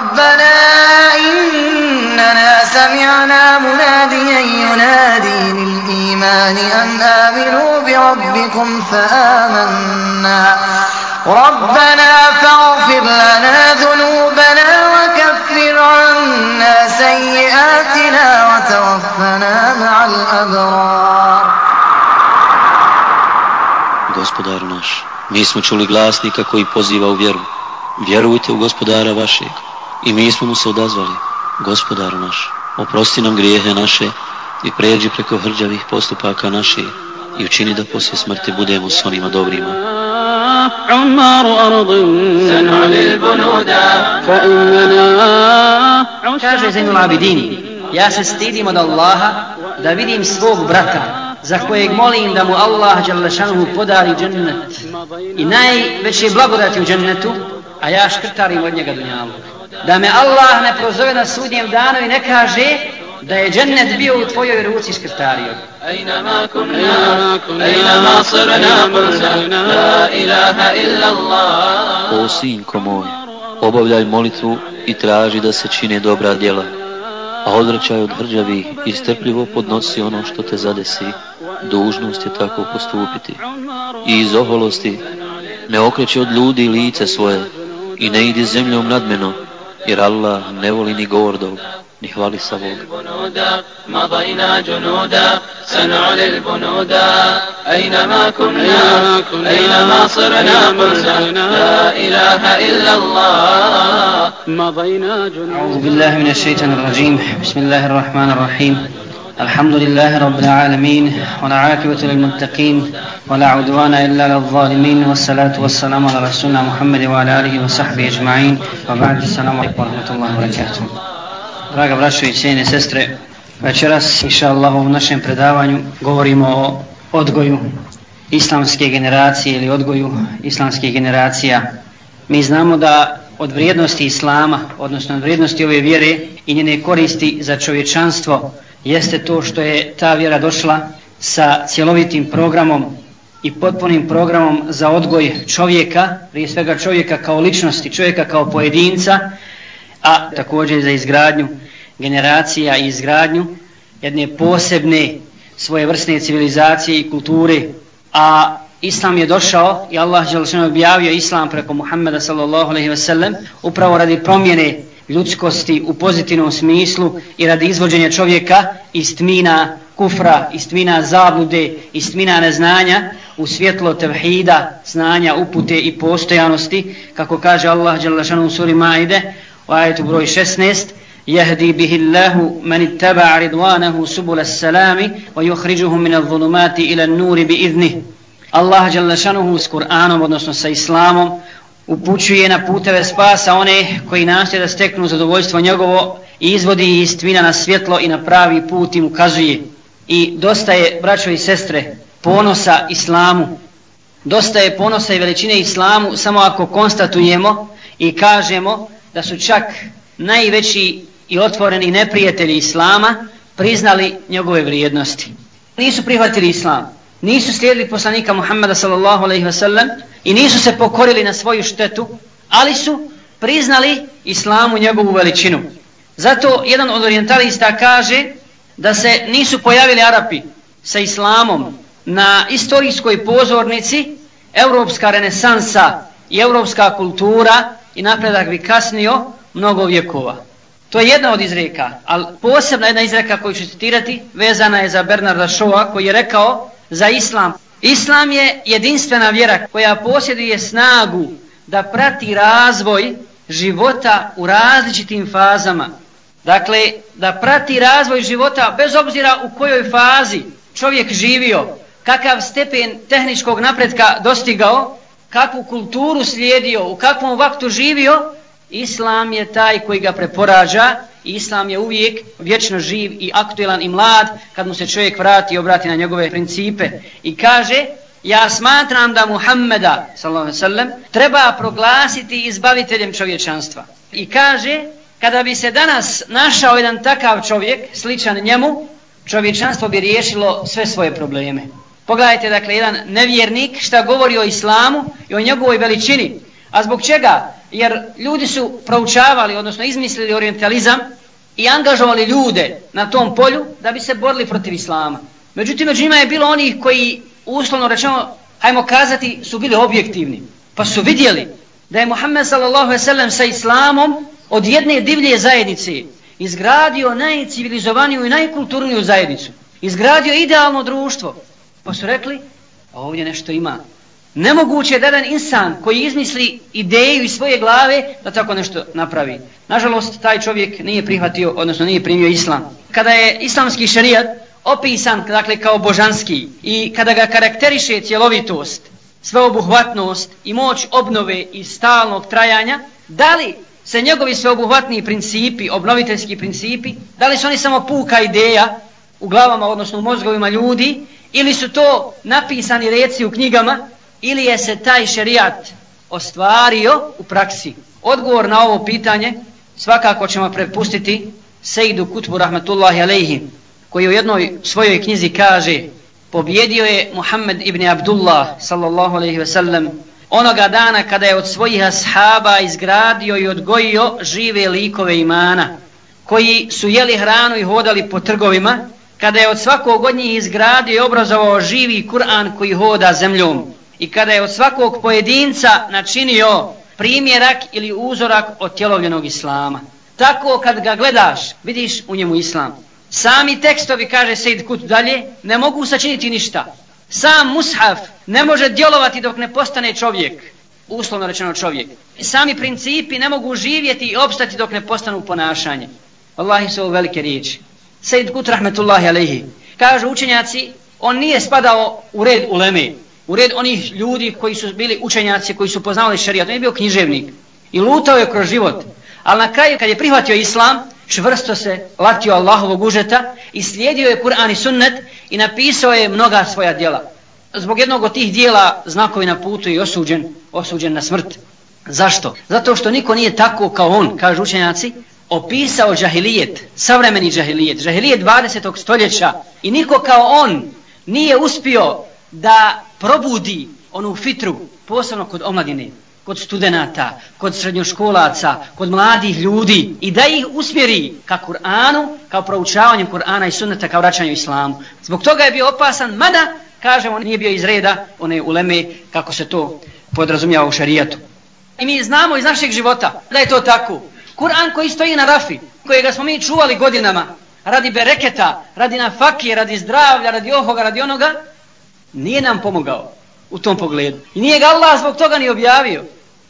ربنا إننا سمعنا مناديا ينادي للإيمان أن آمنوا بربكم فآمنا ربنا فاغفر لنا ذنوبنا وكفر عنا سيئاتنا وتوفنا مع الأبرار Gospodaru naš, mi smo čuli glasnika koji poziva u vjeru. Vjerujte u gospodara vašeg. I mi smo mu se odazvali. Gospodaru naš, oprosti nam grijehe naše i pređi preko hrđavih postupaka naših i učini da poslije smrti budemo s onima dobrima. عمار أرض سنعلي البنود فإننا Kaže Zainul Abidini, ja se stidim od Allaha da vidim svog brata za kojeg molim da mu Allah Đalešanuhu podari džennet i najveće blagodati u džennetu, a ja škrtarim od njega dunjalu. Da me Allah ne prozove na sudnjem danu i ne kaže da je džennet bio u tvojoj ruci škrtario. أينما كنا أينما صرنا مرسلنا لا إله إلا الله O sinko moj, obavljaj molitvu i traži da se čine dobra djela, a odvraćaj od hrđavih i strpljivo podnosi ono što te zadesi. Dužnost je tako postupiti. I iz oholosti ne okreće od ljudi lice svoje i ne idi zemljom nadmeno, jer Allah ne voli ni gordog, ni hvali savog. البنودا مضينا جنودا سنعلي البنودا أينما كنا أينما صرنا مرسلنا لا إله إلا الله مضينا جنودا أعوذ بالله من الشيطان الرجيم بسم الله الرحمن الرحيم الحمد لله رب العالمين والعاقبة للمتقين ولا عدوان إلا للظالمين والصلاة والسلام على رسولنا محمد وعلى آله وصحبه أجمعين وبعد السلام عليكم ورحمة الله وبركاته Draga braćo i cijene sestre, večeras, inša Allah, u našem predavanju govorimo o odgoju islamske generacije ili odgoju islamskih generacija. Mi znamo da od vrijednosti islama, odnosno od vrijednosti ove vjere i njene koristi za čovječanstvo, jeste to što je ta vjera došla sa cjelovitim programom i potpunim programom za odgoj čovjeka, prije svega čovjeka kao ličnosti, čovjeka kao pojedinca, a također za izgradnju generacija i izgradnju jedne posebne svoje vrsne civilizacije i kulture, a Islam je došao i Allah je objavio Islam preko Muhammeda sallallahu alaihi ve sellem upravo radi promjene ljudskosti u pozitivnom smislu i radi izvođenja čovjeka iz tmina kufra, iz tmina zablude, iz tmina neznanja u svjetlo tevhida, znanja, upute i postojanosti, kako kaže Allah Đalešanu u suri Maide, u ajetu broj 16, يهدي به الله من اتبع رضوانه سبل السلام ويخرجهم من الظلمات إلى النور بإذنه Allah Đalešanuhu s Kur'anom, odnosno sa Islamom, upućuje na puteve spasa one koji nastoje da steknu zadovoljstvo njegovo i izvodi iz na svjetlo i na pravi put im ukazuje. I dosta je, braćo i sestre, ponosa Islamu. Dosta je ponosa i veličine Islamu samo ako konstatujemo i kažemo da su čak najveći i otvoreni neprijatelji Islama priznali njegove vrijednosti. Nisu prihvatili Islam, nisu slijedili poslanika Muhammeda sallallahu alaihi ve sellem i nisu se pokorili na svoju štetu, ali su priznali Islamu njegovu veličinu. Zato jedan od orientalista kaže da se nisu pojavili Arapi sa Islamom na istorijskoj pozornici evropska renesansa i evropska kultura i napredak bi kasnio mnogo vjekova. To je jedna od izreka, ali posebna jedna izreka koju ću citirati vezana je za Bernarda Shawa koji je rekao za Islam. Islam je jedinstvena vjera koja posjeduje snagu da prati razvoj života u različitim fazama. Dakle, da prati razvoj života bez obzira u kojoj fazi čovjek živio, kakav stepen tehničkog napretka dostigao, kakvu kulturu slijedio, u kakvom vaktu živio, Islam je taj koji ga preporađa Islam je uvijek vječno živ i aktuelan i mlad kad mu se čovjek vrati i obrati na njegove principe. I kaže ja smatram da Muhammeda sallam, treba proglasiti izbaviteljem čovječanstva. I kaže kada bi se danas našao jedan takav čovjek sličan njemu čovječanstvo bi riješilo sve svoje probleme. Pogledajte dakle jedan nevjernik šta govori o islamu i o njegovoj veličini. A zbog čega? Jer ljudi su proučavali, odnosno izmislili orientalizam i angažovali ljude na tom polju da bi se borili protiv islama. Međutim, među njima je bilo onih koji, uslovno rečeno, hajmo kazati, su bili objektivni. Pa su vidjeli da je Muhammed s.a.v. sa islamom od jedne divlje zajednice izgradio najcivilizovaniju i najkulturniju zajednicu. Izgradio idealno društvo. Pa su rekli, a ovdje nešto ima. Nemoguće je da jedan insan koji izmisli ideju iz svoje glave da tako nešto napravi. Nažalost, taj čovjek nije prihvatio, odnosno nije primio islam. Kada je islamski šarijat opisan dakle, kao božanski i kada ga karakteriše cjelovitost, sveobuhvatnost i moć obnove i stalnog trajanja, da li se njegovi sveobuhvatni principi, obnoviteljski principi, da li su oni samo puka ideja u glavama, odnosno u mozgovima ljudi, ili su to napisani reci u knjigama, ili je se taj šerijat ostvario u praksi. Odgovor na ovo pitanje svakako ćemo prepustiti Sejdu Kutbu rahmetullahi Aleyhi, koji u jednoj svojoj knjizi kaže pobjedio je Muhammed ibn Abdullah sallallahu alejhi ve sellem onoga dana kada je od svojih ashaba izgradio i odgojio žive likove imana koji su jeli hranu i hodali po trgovima kada je od svakog od njih izgradio i obrazovao živi Kur'an koji hoda zemljom i kada je od svakog pojedinca načinio primjerak ili uzorak od tjelovljenog islama. Tako kad ga gledaš, vidiš u njemu islam. Sami tekstovi, kaže Sejid Kut dalje, ne mogu sačiniti ništa. Sam mushaf ne može djelovati dok ne postane čovjek, uslovno rečeno čovjek. Sami principi ne mogu živjeti i opstati dok ne postanu ponašanje. Allahi su ovo velike riječi. Sejid Kut rahmetullahi alaihi. Kažu učenjaci, on nije spadao u red uleme, u red onih ljudi koji su bili učenjaci, koji su poznavali šarijat. On je bio književnik i lutao je kroz život. Ali na kraju, kad je prihvatio islam, čvrsto se latio Allahovog užeta i slijedio je Kur'an i sunnet i napisao je mnoga svoja djela. Zbog jednog od tih dijela znakovi na putu i osuđen, osuđen na smrt. Zašto? Zato što niko nije tako kao on, kažu učenjaci, opisao džahilijet, savremeni džahilijet, džahilijet 20. stoljeća i niko kao on nije uspio da probudi onu fitru, posebno kod omladine, kod studenta, kod srednjoškolaca, kod mladih ljudi i da ih usmjeri ka Kur'anu, kao proučavanjem Kur'ana i sunneta, kao vraćanju islamu. Zbog toga je bio opasan, mada, kažemo, nije bio iz reda one uleme, kako se to podrazumijava u šarijatu. I mi znamo iz našeg života da je to tako. Kur'an koji stoji na rafi, kojega smo mi čuvali godinama, radi bereketa, radi nafakije, radi zdravlja, radi ovoga, radi onoga, nije nam pomogao u tom pogledu. I nije ga Allah zbog toga ni objavio.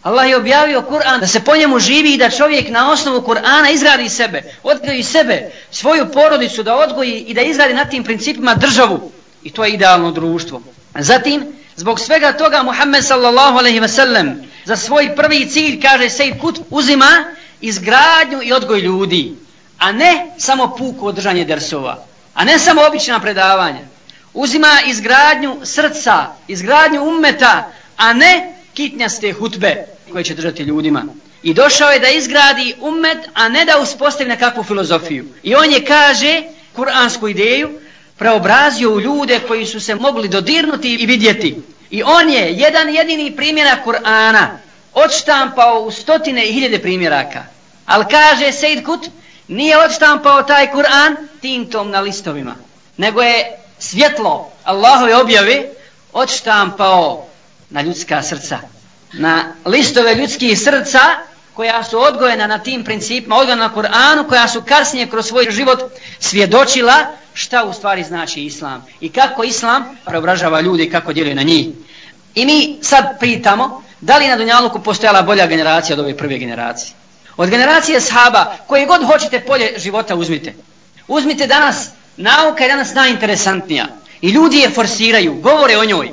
Allah je objavio Kur'an da se po njemu živi i da čovjek na osnovu Kur'ana izgradi sebe, odgoji sebe, svoju porodicu da odgoji i da izgradi na tim principima državu. I to je idealno društvo. Zatim, zbog svega toga Muhammed sallallahu alaihi ve sellem za svoj prvi cilj, kaže Sejid Kut, uzima izgradnju i odgoj ljudi, a ne samo puku održanje dersova, a ne samo obična predavanja uzima izgradnju srca, izgradnju ummeta, a ne kitnjaste hutbe koje će držati ljudima. I došao je da izgradi ummet, a ne da uspostavi nekakvu filozofiju. I on je, kaže, kuransku ideju, preobrazio u ljude koji su se mogli dodirnuti i vidjeti. I on je jedan jedini primjerak Kur'ana odštampao u stotine i hiljade primjeraka. Ali kaže Sejd Kut, nije odštampao taj Kur'an tintom na listovima, nego je svjetlo Allahove objave odštampao na ljudska srca. Na listove ljudskih srca koja su odgojena na tim principima, odgojena na Kur'anu, koja su kasnije kroz svoj život svjedočila šta u stvari znači Islam i kako Islam preobražava ljudi i kako djeluje na njih. I mi sad pitamo da li na Dunjaluku postojala bolja generacija od ove prve generacije. Od generacije sahaba, koje god hoćete polje života uzmite. Uzmite danas Nauka je danas najinteresantnija. I ljudi je forsiraju, govore o njoj.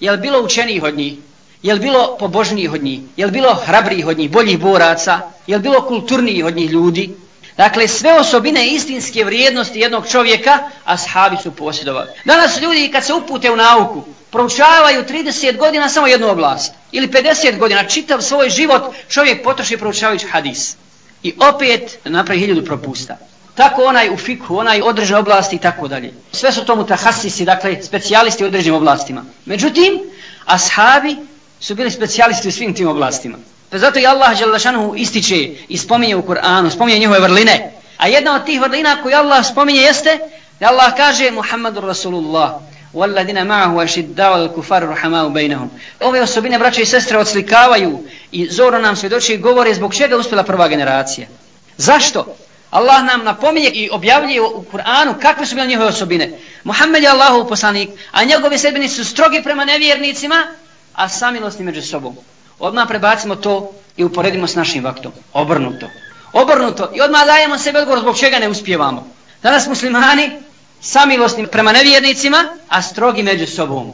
Jel bilo učenijih od njih? Jel bilo pobožnijih od njih? Jel bilo hrabrijih od njih, boljih boraca? Jel bilo kulturnijih od njih ljudi? Dakle, sve osobine istinske vrijednosti jednog čovjeka, a sahabi su posjedovali. Danas ljudi kad se upute u nauku, proučavaju 30 godina samo jednu oblast. Ili 50 godina, čitav svoj život čovjek potroši proučavajući hadis. I opet napravi hiljadu propusta tako onaj u fikhu, onaj određene oblasti i tako dalje. Sve su to mutahasisi, dakle, specijalisti u određenim oblastima. Međutim, ashabi su bili specijalisti u svim tim oblastima. Pa zato i Allah Đalešanuhu ističe i spominje u Kur'anu, spominje njihove vrline. A jedna od tih vrlina koju Allah spominje jeste da Allah kaže Muhammadur Rasulullah والذين معه أشداء الكفار رحماء بينهم ove osobine braće i sestre odslikavaju i zoro nam svjedoči i govore zbog čega uspjela prva generacija zašto Allah nam napominje i objavljuje u Kur'anu kakve su bile njihove osobine. Muhammed je Allahov poslanik a njegovi sedbenici su strogi prema nevjernicima a samilosni među sobom. Odmah prebacimo to i uporedimo s našim vaktom. Obrnuto. Obrnuto. I odmah dajemo sebe odgovor zbog čega ne uspijevamo. Danas muslimani samilosni prema nevjernicima, a strogi među sobom.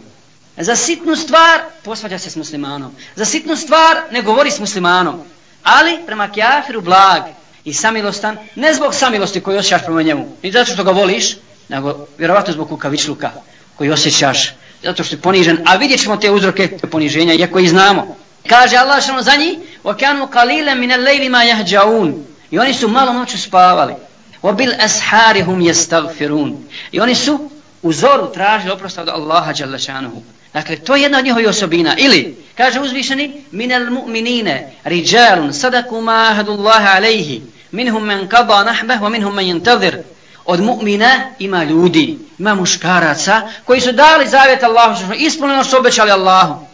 Za sitnu stvar posvađa se s muslimanom. Za sitnu stvar ne govori s muslimanom. Ali prema kjafiru blag i samilostan, ne zbog samilosti koju osjećaš prema njemu, ni zato što ga voliš, nego vjerovatno zbog kukavičluka koji osjećaš, zato što je ponižen. A vidjet ćemo te uzroke poniženja, iako i znamo. Kaže Allah što za njih, وَكَانُوا قَلِيلًا مِنَ اللَّيْلِ مَا يَهْجَعُونَ I oni su malo noću spavali. وَبِلْ أَسْحَارِهُمْ يَسْتَغْفِرُونَ I oni su u zoru tražili oprosta od Allaha Đalešanuhu. Dakle, to je jedna od njihovih osobina. Ili, kaže uzvišeni, مِنَ الْمُؤْمِنِينَ رِجَالٌ صَدَكُوا مَا أَهَدُ minhum men kada nahbeh, wa minhum men jintazir. Od mu'mina ima ljudi, ima muškaraca, koji su dali zavjet Allahu, ispunjeno su obećali Allahu.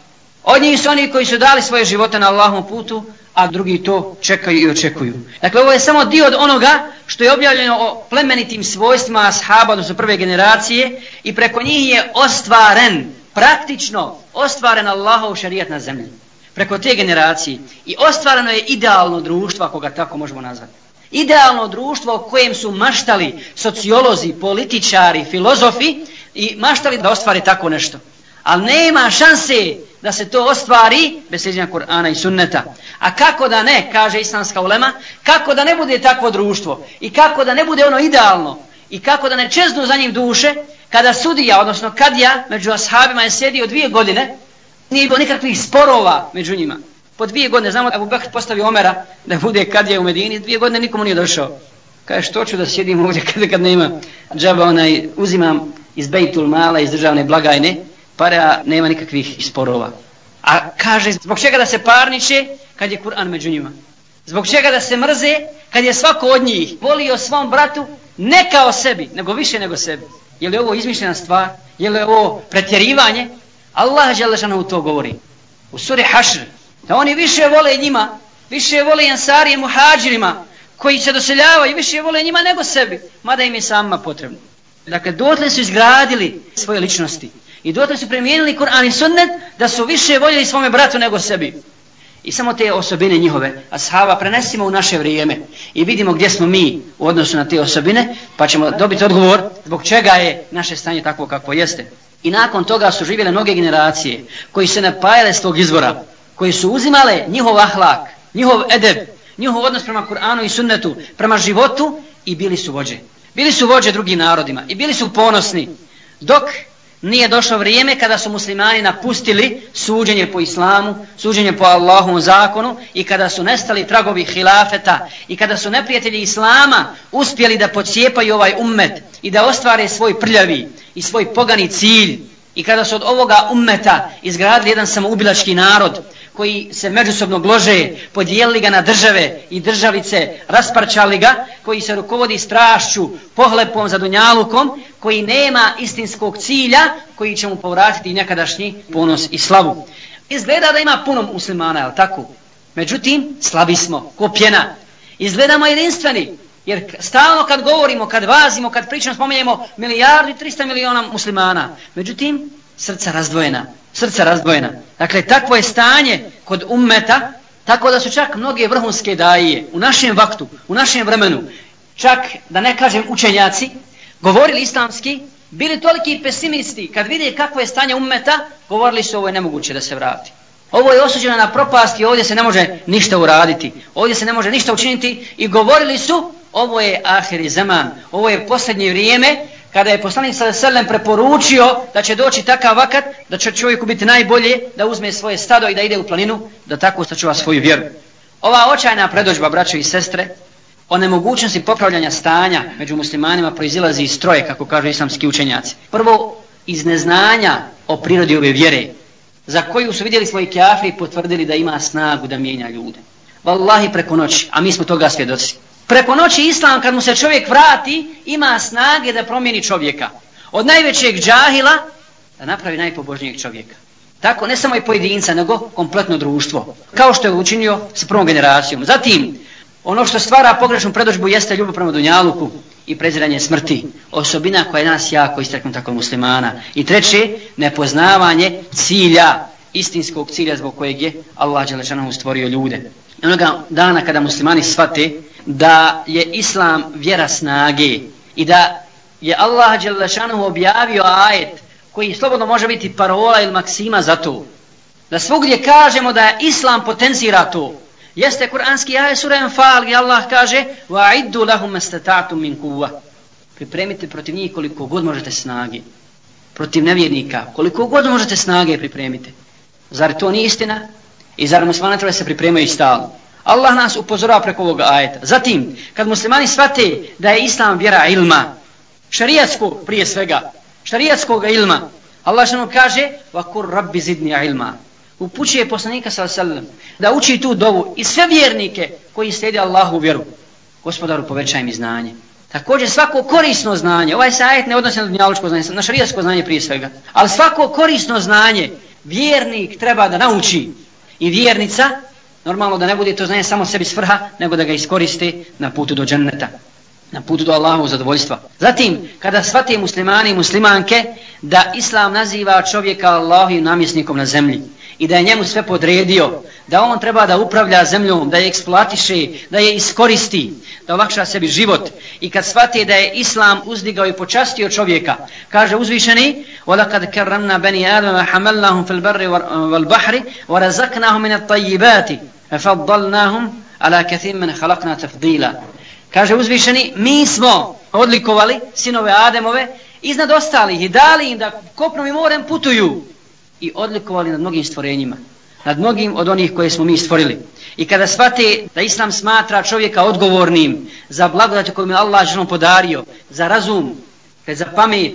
Od njih su oni koji su dali svoje živote na Allahom putu, a drugi to čekaju i očekuju. Dakle, ovo je samo dio od onoga što je objavljeno o plemenitim svojstvima ashaba, odnosno prve generacije, i preko njih je ostvaren, praktično ostvaren Allahov šarijat na zemlji. Preko te generacije. I ostvareno je idealno društvo, ako ga tako možemo nazvati. Idealno društvo o kojem su maštali sociolozi, političari, filozofi i maštali da ostvari tako nešto. Ali nema šanse da se to ostvari bez sređenja Kur'ana i sunneta. A kako da ne, kaže islamska ulema, kako da ne bude takvo društvo i kako da ne bude ono idealno i kako da ne čeznu za njim duše kada sudija, odnosno kadija među ashabima je sjedio dvije godine, nije bilo nikakvih sporova među njima. Po dvije godine, znamo da Abu Bakr postavio Omera da bude kad je u Medini, dvije godine nikomu nije došao. Kaže, što ću da sjedim ovdje kada, kad nema džaba, onaj, uzimam iz Bejtul Mala, iz državne blagajne, para nema nikakvih sporova. A kaže, zbog čega da se parniče kad je Kur'an među njima? Zbog čega da se mrze kad je svako od njih volio svom bratu ne kao sebi, nego više nego sebi? Je li ovo izmišljena stvar? Je li ovo pretjerivanje? Allah Đelešanu to govori. U suri Hašr. Da oni više vole njima, više vole jansari i muhađirima koji se doseljavaju, više vole njima nego sebi, mada im je sama potrebno. Dakle, dotle su izgradili svoje ličnosti. I dotle su premijenili Kur'an i sunnet da su više voljeli svome bratu nego sebi. I samo te osobine njihove, ashaba, prenesimo u naše vrijeme i vidimo gdje smo mi u odnosu na te osobine, pa ćemo dobiti odgovor zbog čega je naše stanje takvo kako jeste. I nakon toga su živjele mnoge generacije koji se napajale s tog izvora, koji su uzimale njihov ahlak, njihov edeb, njihov odnos prema Kur'anu i sunnetu, prema životu i bili su vođe. Bili su vođe drugim narodima i bili su ponosni. Dok nije došlo vrijeme kada su muslimani napustili suđenje po islamu, suđenje po Allahovom zakonu i kada su nestali tragovi hilafeta i kada su neprijatelji islama uspjeli da pocijepaju ovaj ummet i da ostvare svoj prljavi i svoj pogani cilj i kada su od ovoga ummeta izgradili jedan samoubilački narod koji se međusobno glože, podijelili ga na države i državice, rasparčali ga, koji se rukovodi strašću, pohlepom, zadunjalukom, koji nema istinskog cilja, koji će mu povratiti nekadašnji ponos i slavu. Izgleda da ima puno muslimana, je tako? Međutim, slabi smo, kopjena. Izgledamo jedinstveni, jer stalno kad govorimo, kad vazimo, kad pričamo, spomenjemo milijardi, 300 miliona muslimana. Međutim, srca razdvojena srca razdvojena. Dakle, takvo je stanje kod ummeta, tako da su čak mnoge vrhunske daje u našem vaktu, u našem vremenu, čak da ne kažem učenjaci, govorili islamski, bili toliki pesimisti, kad vide kakvo je stanje ummeta, govorili su ovo je nemoguće da se vrati. Ovo je osuđeno na propast i ovdje se ne može ništa uraditi. Ovdje se ne može ništa učiniti i govorili su ovo je ahiri zaman, ovo je posljednje vrijeme kada je poslanik sa selem preporučio da će doći takav vakat, da će čovjeku biti najbolje da uzme svoje stado i da ide u planinu, da tako sačuva svoju vjeru. Ova očajna predođba, braćo i sestre, o nemogućnosti popravljanja stanja među muslimanima proizilazi iz troje, kako kažu islamski učenjaci. Prvo, iz neznanja o prirodi ove vjere. za koju su vidjeli svoji kjafri i potvrdili da ima snagu da mijenja ljude. Wallahi preko noći, a mi smo toga svjedoci. Preko noći islam kad mu se čovjek vrati ima snage da promijeni čovjeka. Od najvećeg džahila da napravi najpobožnijeg čovjeka. Tako ne samo i pojedinca, nego kompletno društvo. Kao što je učinio s prvom generacijom. Zatim, ono što stvara pogrešnu predođbu jeste ljubav prema Dunjaluku i preziranje smrti. Osobina koja je nas jako istreknuta kod muslimana. I treće, nepoznavanje cilja, istinskog cilja zbog kojeg je Allah Đelešanohu stvorio ljude. I onoga dana kada muslimani shvate da je islam vjera snage i da je Allah Đelešanohu objavio ajet koji slobodno može biti parola ili maksima za to. Da svugdje kažemo da islam potencira to. Jeste kuranski ajet sura Enfal gdje Allah kaže وَعِدُّ لَهُمْ مَسْتَتَعْتُمْ مِنْ كُوَّ Pripremite protiv njih koliko god možete snage. Protiv nevjernika koliko god možete snage pripremite. Zar to nije istina? I zar muslimani treba se pripremaju stalno? Allah nas upozorava preko ovog ajeta. Zatim, kad muslimani shvate da je islam vjera ilma, šarijatskog prije svega, šarijatskog ilma, Allah što kaže, vakur rabbi zidni ilma. Upućuje poslanika sallam da uči tu dovu i sve vjernike koji slijede Allahu vjeru. Gospodaru, povećaj mi znanje. Također svako korisno znanje, ovaj sajet ne odnosi na dunjaločko znanje, na šarijatsko znanje prije svega, ali svako korisno znanje vjernik treba da nauči i vjernica, normalno da ne bude to znanje samo sebi svrha, nego da ga iskoristi na putu do dženneta, na putu do Allahovog zadovoljstva. Zatim, kada shvate muslimani i muslimanke da Islam naziva čovjeka Allahu namjesnikom na zemlji, i da je njemu sve podredio, da on treba da upravlja zemljom, da je eksploatiše, da je iskoristi, da olakša sebi život. I kad shvati da je Islam uzdigao i počastio čovjeka, kaže uzvišeni, وَلَقَدْ كَرَّمْنَا بَنِي آدَمَ حَمَلْنَاهُمْ فِي الْبَرِّ وَالْبَحْرِ وَرَزَقْنَاهُمْ مِنَ الطَّيِّبَاتِ فَفَضَّلْنَاهُمْ عَلَى كَثِيرٍ مِنْ خَلَقْنَا تَفْضِيلًا Kaže uzvišeni, mi smo odlikovali sinove Ademove iznad ostalih i dali im da kopnom i morem putuju i odlikovali nad mnogim stvorenjima, nad mnogim od onih koje smo mi stvorili. I kada shvate da Islam smatra čovjeka odgovornim za blagodat koju mu Allah ženom podario, za razum, za pamet,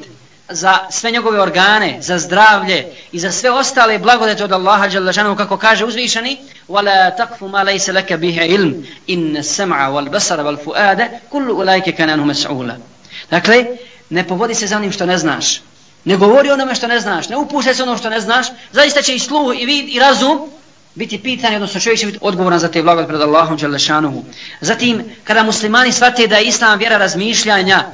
za sve njegove organe, za zdravlje i za sve ostale blagodate od Allaha dželle kako kaže uzvišeni wala taqfu ma laysa laka bihi ilm in as-sam'a wal basara wal fuada kullu ulaika kana mas'ula dakle ne povodi se za onim što ne znaš Ne govori onome što ne znaš, ne upuštaj se ono što ne znaš, zaista će i sluh i vid i razum biti pitan, odnosno čovjek će biti odgovoran za te blagot pred Allahom Đelešanuhu. Zatim, kada muslimani shvate da je islam vjera razmišljanja,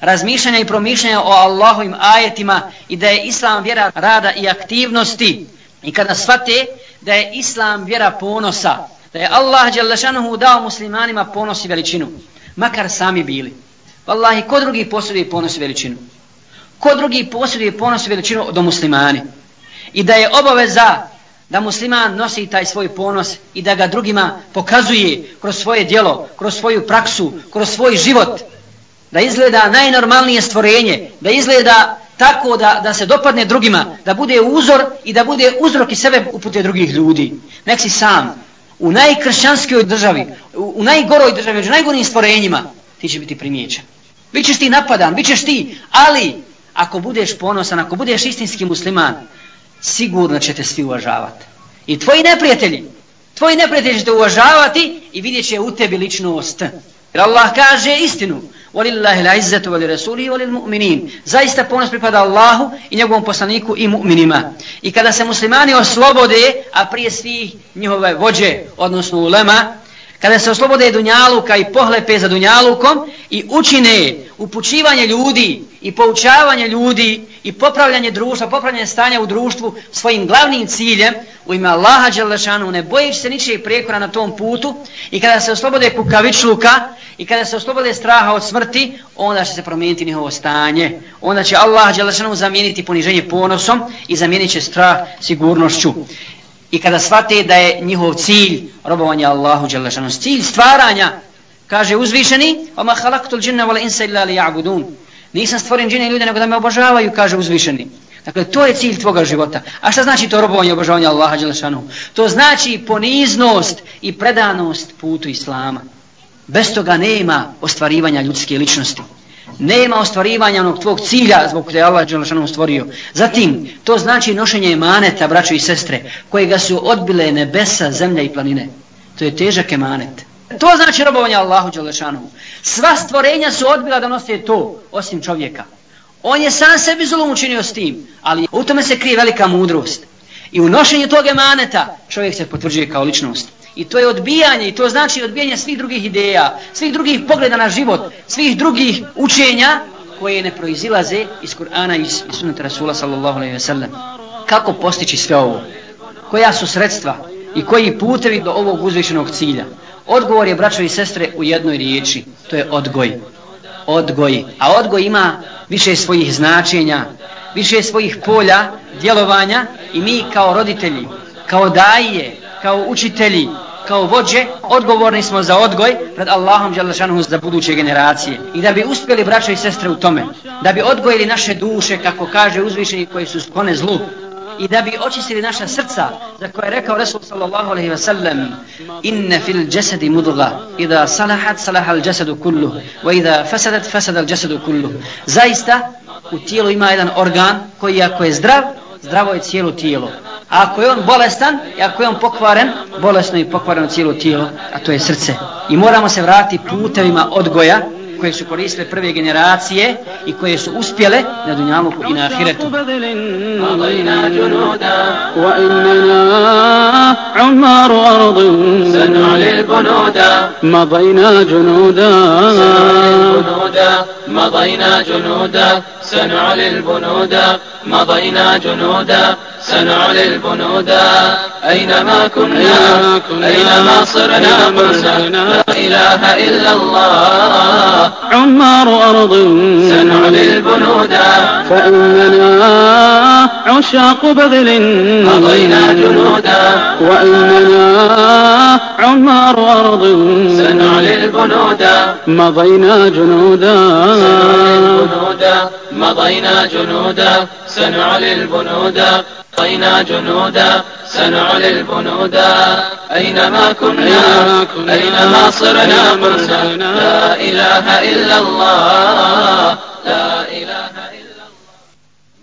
razmišljanja i promišljanja o Allahovim ajetima i da je islam vjera rada i aktivnosti i kada shvate da je islam vjera ponosa, da je Allah Đelešanuhu dao muslimanima ponos i veličinu, makar sami bili. Wallahi, ko drugi posjeduje ponos i veličinu? Ko drugi posjeduje ponos i veličinu do muslimani. I da je obaveza da musliman nosi taj svoj ponos i da ga drugima pokazuje kroz svoje djelo, kroz svoju praksu, kroz svoj život. Da izgleda najnormalnije stvorenje, da izgleda tako da, da se dopadne drugima, da bude uzor i da bude uzrok i sebe upute drugih ljudi. Nek si sam, u najkršćanskoj državi, u, u najgoroj državi, među najgorim stvorenjima, ti će biti primjećan. Bićeš ti napadan, bićeš ti, ali ako budeš ponosan, ako budeš istinski musliman, sigurno će te svi uvažavati. I tvoji neprijatelji, tvoji neprijatelji će te uvažavati i vidjet će u tebi ličnost. Jer Allah kaže istinu. Walillahi al-izzatu wali rasuli wali. Zaista ponos pripada Allahu i njegovom poslaniku i mu'minima. I kada se muslimani oslobode, a prije svih njihove vođe, odnosno ulema, kada se oslobode dunjaluka i pohlepe za dunjalukom i učine upućivanje ljudi i poučavanje ljudi i popravljanje društva, popravljanje stanja u društvu svojim glavnim ciljem u ime Allaha Đelešanu, ne bojiš se ničeg prijekora na tom putu i kada se oslobode kukavičluka i kada se oslobode straha od smrti, onda će se promijeniti njihovo stanje. Onda će Allah Đelešanu zamijeniti poniženje ponosom i zamijenit će strah sigurnošću i kada shvate da je njihov cilj robovanje Allahu Đelešanu, cilj stvaranja, kaže uzvišeni, oma halaktul džinna vala insa illa li ja'budun. Nisam stvoren džine ljude nego da me obožavaju, kaže uzvišeni. Dakle, to je cilj tvoga života. A šta znači to robovanje i obožavanje Allaha Đelešanu? To znači poniznost i predanost putu Islama. Bez toga nema ostvarivanja ljudske ličnosti nema ostvarivanja onog tvog cilja zbog koje je Allah Đelešanu stvorio. Zatim, to znači nošenje emaneta, braćo i sestre, kojega su odbile nebesa, zemlja i planine. To je težak emanet. To znači robovanje Allahu Đelešanu. Sva stvorenja su odbila da nose to, osim čovjeka. On je sam sebi zulum učinio s tim, ali u tome se krije velika mudrost. I u nošenju tog emaneta čovjek se potvrđuje kao ličnost. I to je odbijanje, i to znači odbijanje svih drugih ideja, svih drugih pogleda na život, svih drugih učenja koje ne proizilaze iz Kur'ana i iz sunnata Rasula sallallahu alaihi ve sellem. Kako postići sve ovo? Koja su sredstva i koji putevi do ovog uzvišenog cilja? Odgovor je, braćo i sestre, u jednoj riječi. To je odgoj. Odgoj. A odgoj ima više svojih značenja, više svojih polja, djelovanja i mi kao roditelji, kao daje, kao učitelji, kao vođe, odgovorni smo za odgoj pred Allahom Đalešanuhu za buduće generacije. I da bi uspjeli braćo i sestre u tome, da bi odgojili naše duše, kako kaže uzvišeni koji su sklone zlu, i da bi očistili naša srca za koje je rekao Resul sallallahu alaihi wa sallam inne fil jasadi mudga idha salahat salaha al jasadu kullu wa idha fasadat fasada al jasadu kullu zaista u tijelu ima jedan organ koji ako je zdrav zdravo je cijelo tijelo ako je on bolestan i ako je on pokvaren bolesno i pokvareno cijelo tijelo a to je srce i moramo se vratiti putevima odgoja koje su koristile prve generacije i koje su uspjele na dunjaluku i na ahiretu. مضينا جنودا وإننا عمار أرض سنعلي البنودا مضينا جنودا مضينا جنودا سنعلي البنودا مضينا جنودا سنعلي البنودا أينما كنا أينما صرنا قلنا لا إله إلا الله. عمار أرض سنعلي البنودا فإننا عشاق بذل مضينا جنودا وإننا عمار أرض سنعلي البنودا مضينا جنودا. مضينا جنودا سنعلي البنودا مضينا جنودا سنعلي البنودا أينما كنا؟ أينما صرنا؟ قلنا لا إله إلا الله. لا إله إلا الله.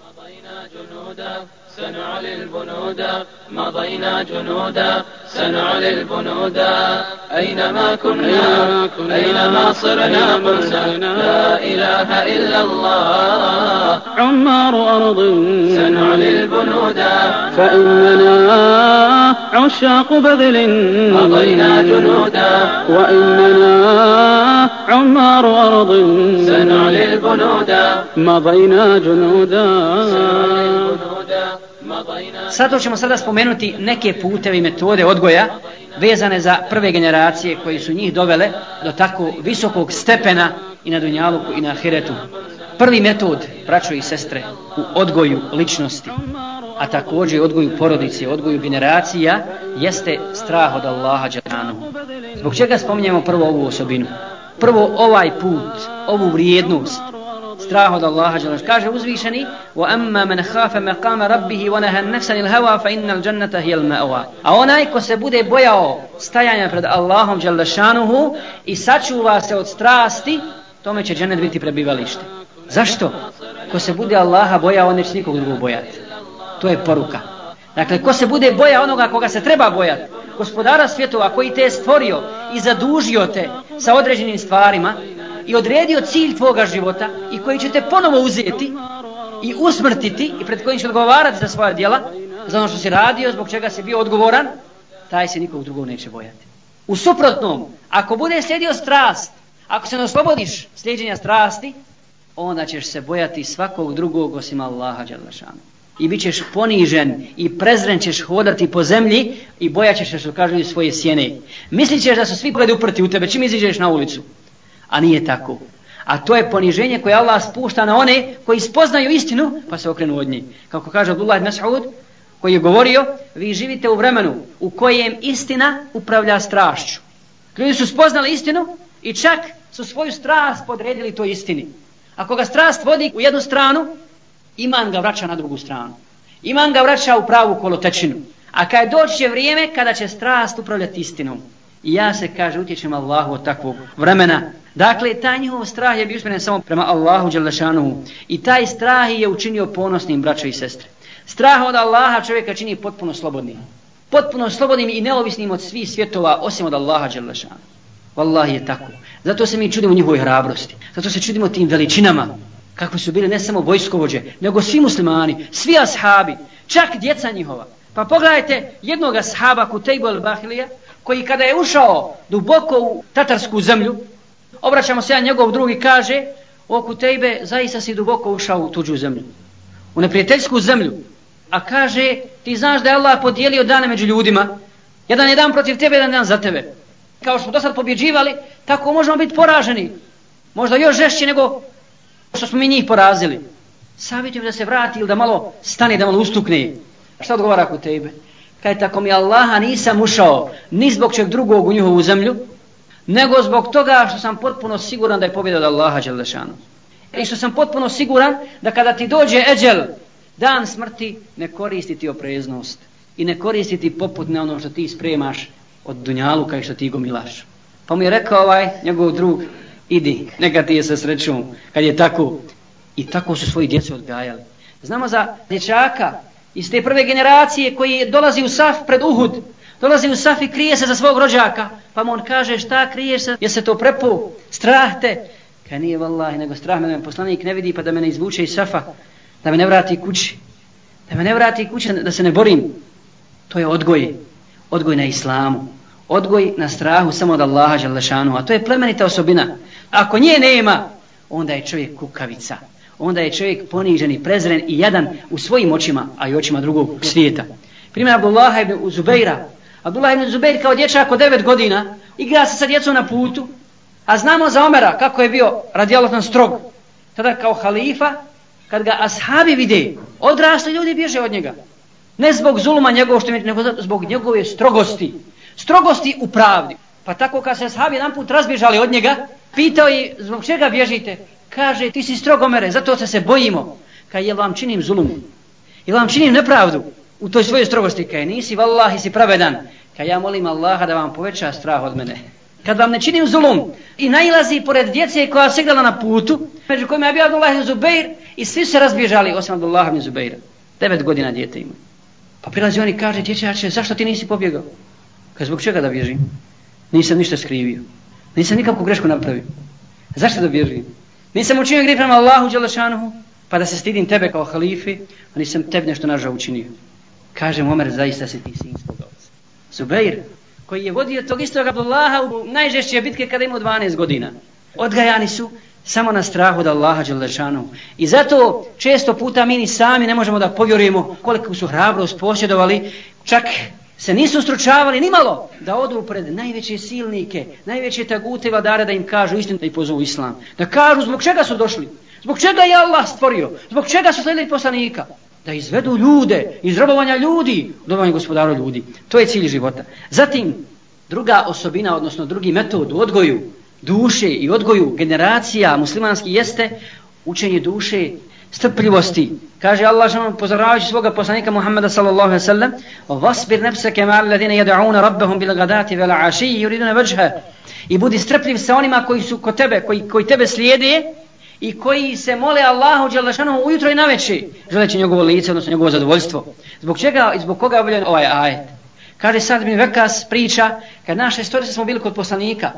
مضينا جنودا سنعلي البنودا مضينا جنودا سنعلي البنودا أينما كنا أينما صرنا قلنا لا إله إلا الله. عمار أرض. سنعلي البنودا فإننا عشاق بذل. مضينا جنودا وإننا عمار أرض. سنعلي البنودا مضينا جنودا. Sada ćemo sada spomenuti neke puteve i metode odgoja vezane za prve generacije koji su njih dovele do tako visokog stepena i na Dunjaluku i na Ahiretu. Prvi metod, braćo i sestre, u odgoju ličnosti, a također i odgoju porodice, odgoju generacija, jeste strah od Allaha Đananuhu. Zbog čega spominjemo prvo ovu osobinu? Prvo ovaj put, ovu vrijednost, strah od Allaha dželle kaže uzvišeni wa amma man khafa maqama rabbih wa nahana an-nafsa anil hawa fa innal jannata hiya al-ma'wa. A onaj ko se bude bojao stajanja pred Allahom dželle šanuhu i sačuva se od strasti tome će džennet biti prebivalište. Zašto? Ko se bude Allaha bojao on neće nikog drugog bojati. To je poruka. Dakle ko se bude boja onoga koga se treba bojati gospodara svjetova koji te je stvorio i zadužio te sa određenim stvarima i odredio cilj tvoga života i koji će te ponovo uzeti i usmrtiti i pred kojim će odgovarati za svoja djela, za ono što si radio, zbog čega si bio odgovoran, taj se nikog drugog neće bojati. U suprotnom, ako bude slijedio strast, ako se ne oslobodiš slijedjenja strasti, onda ćeš se bojati svakog drugog osim Allaha Đalešanu. I bit ćeš ponižen i prezren ćeš hodati po zemlji i bojat ćeš što kažu svoje sjene. Mislit ćeš da su svi gledi uprti u tebe čim iziđeš na ulicu a nije tako. A to je poniženje koje Allah spušta na one koji spoznaju istinu, pa se okrenu od njih. Kako kaže Abdullah ibn Mas'ud, koji je govorio, vi živite u vremenu u kojem istina upravlja strašću. Ljudi su spoznali istinu i čak su svoju strast podredili toj istini. Ako ga strast vodi u jednu stranu, iman ga vraća na drugu stranu. Iman ga vraća u pravu kolotečinu. A kada doći će vrijeme kada će strast upravljati istinom. I ja se, kaže, utječem Allahu od takvog vremena Dakle, taj njihov strah je bio usmjeren samo prema Allahu Đelešanuhu. I taj strah je učinio ponosnim braćo i sestre. Strah od Allaha čovjeka čini potpuno slobodnim. Potpuno slobodnim i neovisnim od svih svjetova, osim od Allaha Đelešanuhu. Wallahi je tako. Zato se mi čudimo njihovoj hrabrosti. Zato se čudimo tim veličinama. Kako su bili ne samo vojskovođe, nego svi muslimani, svi ashabi, čak djeca njihova. Pa pogledajte jednog ashaba Kutejbu al-Bahilija, koji kada je ušao duboko u tatarsku zemlju, obraćamo se ja njegov drugi kaže, o Kutejbe, zaista si duboko ušao u tuđu zemlju. U neprijateljsku zemlju. A kaže, ti znaš da je Allah podijelio dane među ljudima. Jedan je dan protiv tebe, jedan dan za tebe. Kao što smo do sad pobjeđivali, tako možemo biti poraženi. Možda još žešći nego što smo mi njih porazili. Savjetujem da se vrati ili da malo stane, da malo ustukne. Šta odgovara Kutejbe tebe? Kaj tako mi Allaha nisam ušao ni zbog čeg drugog u njihovu zemlju, nego zbog toga što sam potpuno siguran da je pobjeda od Allaha Đelešanu. I što sam potpuno siguran da kada ti dođe eđel, dan smrti, ne koristiti opreznost i ne koristiti poput ne ono što ti spremaš od dunjalu kaj što ti gomilaš. Pa mi je rekao ovaj njegov drug, idi, neka ti je sa srećom, kad je tako. I tako su svoji djece odgajali. Znamo za dječaka iz te prve generacije koji dolazi u saf pred Uhud, dolazi u saf i krije se za svog rođaka, pa mu on kaže šta kriješ se, je se to prepu, strah te, kaj nije vallahi, nego strah me da me poslanik ne vidi pa da me ne izvuče iz safa, da me ne vrati kući, da me ne vrati kući, da se ne borim. To je odgoj, odgoj na islamu, odgoj na strahu samo od Allaha Želešanu. a to je plemenita osobina. Ako nje nema, onda je čovjek kukavica onda je čovjek ponižen i prezren i jadan u svojim očima, a i očima drugog svijeta. Primjer Abdullaha ibn Zubeira. Abdullah ibn Zubair kao dječak od 9 godina igra se sa djecom na putu, a znamo za Omera kako je bio radijalotno strog. Tada kao halifa, kad ga ashabi vide, odrasli ljudi bježe od njega. Ne zbog zuluma njegovog što nego zbog njegove strogosti. Strogosti u pravdi. Pa tako kad se ashabi jedan put razbježali od njega, pitao je zbog čega bježite? kaže ti si strog omere, zato se se bojimo. Kaj jel vam činim zulum? Jel vam činim nepravdu u toj svojoj strogosti? Kaj nisi vallahi si pravedan. Kaj ja molim Allaha da vam poveća strah od mene. Kad vam ne činim zulum i najlazi pored djece koja se gledala na putu, među kojima je bio Abdullah ibn Zubeir i svi se razbježali osim Abdullah ibn Zubeira. Devet godina djete ima. Pa prilazi oni kaže, dječače, zašto ti nisi pobjegao? Kaj zbog čega da bježim? Nisam ništa skrivio. Nisam nikakvu grešku napravio. Zašto da bježim? Nisam učinio grijeh prema Allahu Đelešanuhu, pa da se stidim tebe kao halifi, a nisam tebi nešto nažao učinio. Kaže Omer, zaista si ti sinskog oca. Zubeir, koji je vodio tog istog Abdullaha u najžešće bitke kada imao 12 godina. Odgajani su samo na strahu od Allaha Đelešanu. I zato često puta mi ni sami ne možemo da povjerujemo koliko su hrabrost posjedovali, čak se nisu stručavali ni malo da odu pred najveće silnike, najveće tagute vladare da im kažu istinu da ih pozovu islam. Da kažu zbog čega su došli, zbog čega je Allah stvorio, zbog čega su slijedili poslanika. Da izvedu ljude iz robovanja ljudi, dobovanje gospodara ljudi. To je cilj života. Zatim, druga osobina, odnosno drugi metod u odgoju duše i odgoju generacija muslimanski jeste učenje duše strpljivosti. Kaže Allah što upozoravajući svoga poslanika Muhammeda sallallahu alaihi sallam Vasbir nefseke ma alladine jada'una rabbahum bil gadati vel aši yuriduna vajha i budi strpljiv sa onima koji su kod tebe, koji, koji tebe slijede i koji se mole Allahu dželašanu ujutro i naveče želeći njegovo lice, odnosno njegovo zadovoljstvo. Zbog čega i zbog koga je obiljen ovaj ajet? Kaže sad mi Vekas priča, kad naše storice smo bili kod poslanika,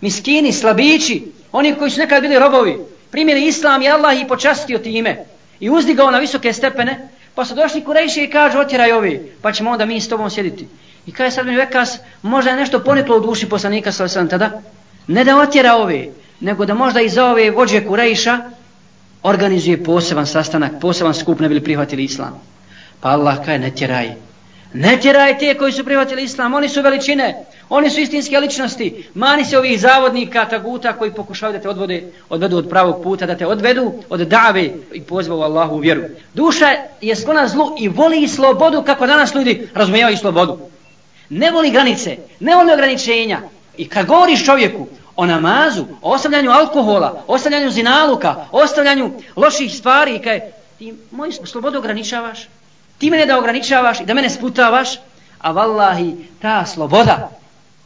miskini, slabići, oni koji su nekad bili robovi, primili islam i Allah i počastio time i uzdigao na visoke stepene, pa su došli kurejši i kažu otjeraj ovi, pa ćemo onda mi s tobom sjediti. I kaže sad mi vekas, možda je nešto poniklo u duši poslanika sa tada, ne da otjera ovi, nego da možda iz ove vođe kurejša organizuje poseban sastanak, poseban skup ne bili prihvatili islam. Pa Allah kaže ne tjeraj, Ne tjeraj te koji su prihvatili islam, oni su veličine, oni su istinske ličnosti. Mani se ovih zavodnika, taguta koji pokušavaju da te odvode, odvedu od pravog puta, da te odvedu od dave i pozvao Allahu u vjeru. Duša je sklona zlu i voli slobodu kako danas ljudi razumijevaju slobodu. Ne voli granice, ne voli ograničenja. I kad govoriš čovjeku o namazu, o ostavljanju alkohola, o ostavljanju zinaluka, o ostavljanju loših stvari, kaj ti moju slobodu ograničavaš, ti mene da ograničavaš i da mene sputavaš, a vallahi ta sloboda